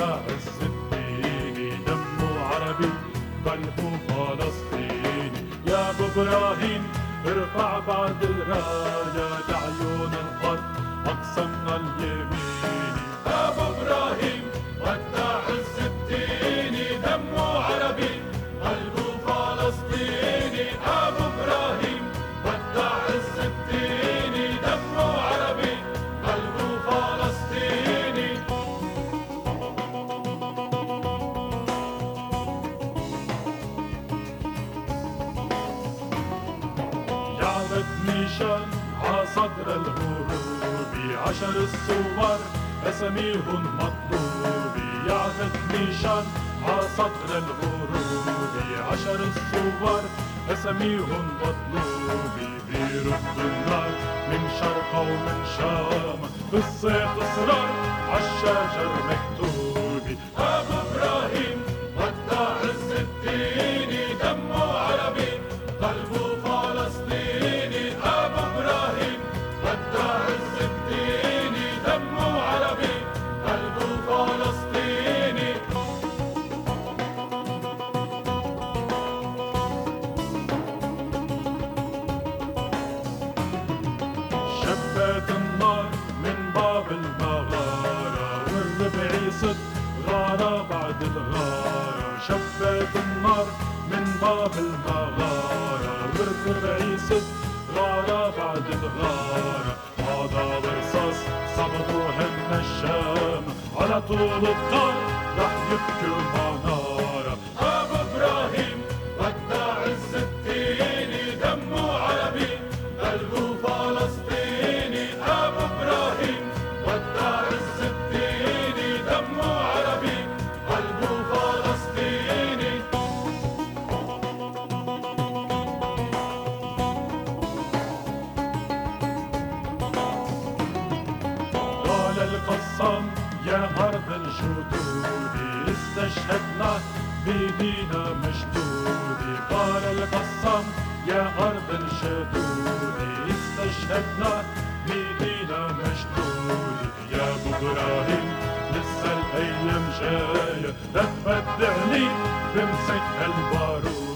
تعز الدين دمه عربي قلبه فلسطيني. يا إبراهيم ارفع بعد الرايه لعيون الأرض اقسمنا اليمين. يعبد نيشان ع صدر الغروب عشر الصور اساميهم مطلوب يعبد نيشان ع صدر الغروب عشر الصور اساميهم مطلوب بيرد النار من شرق ومن شام بالصيف اصرار عالشجر مكتوب شبت النار من باب المغارة والربع صد غارة بعد الغارة شبت النار من باب المغارة والربع صد غارة بعد الغارة هذا برصاص صبطوا هم الشام على طول الطار رح يبكوا أرض الجدود استشهدنا بيدينا مشدود. قال القسام يا أرض الجدود استشهدنا بيدينا مشدود. يا أبو إبراهيم لسه الأيام جاية لا تبدعني بمسك البارود.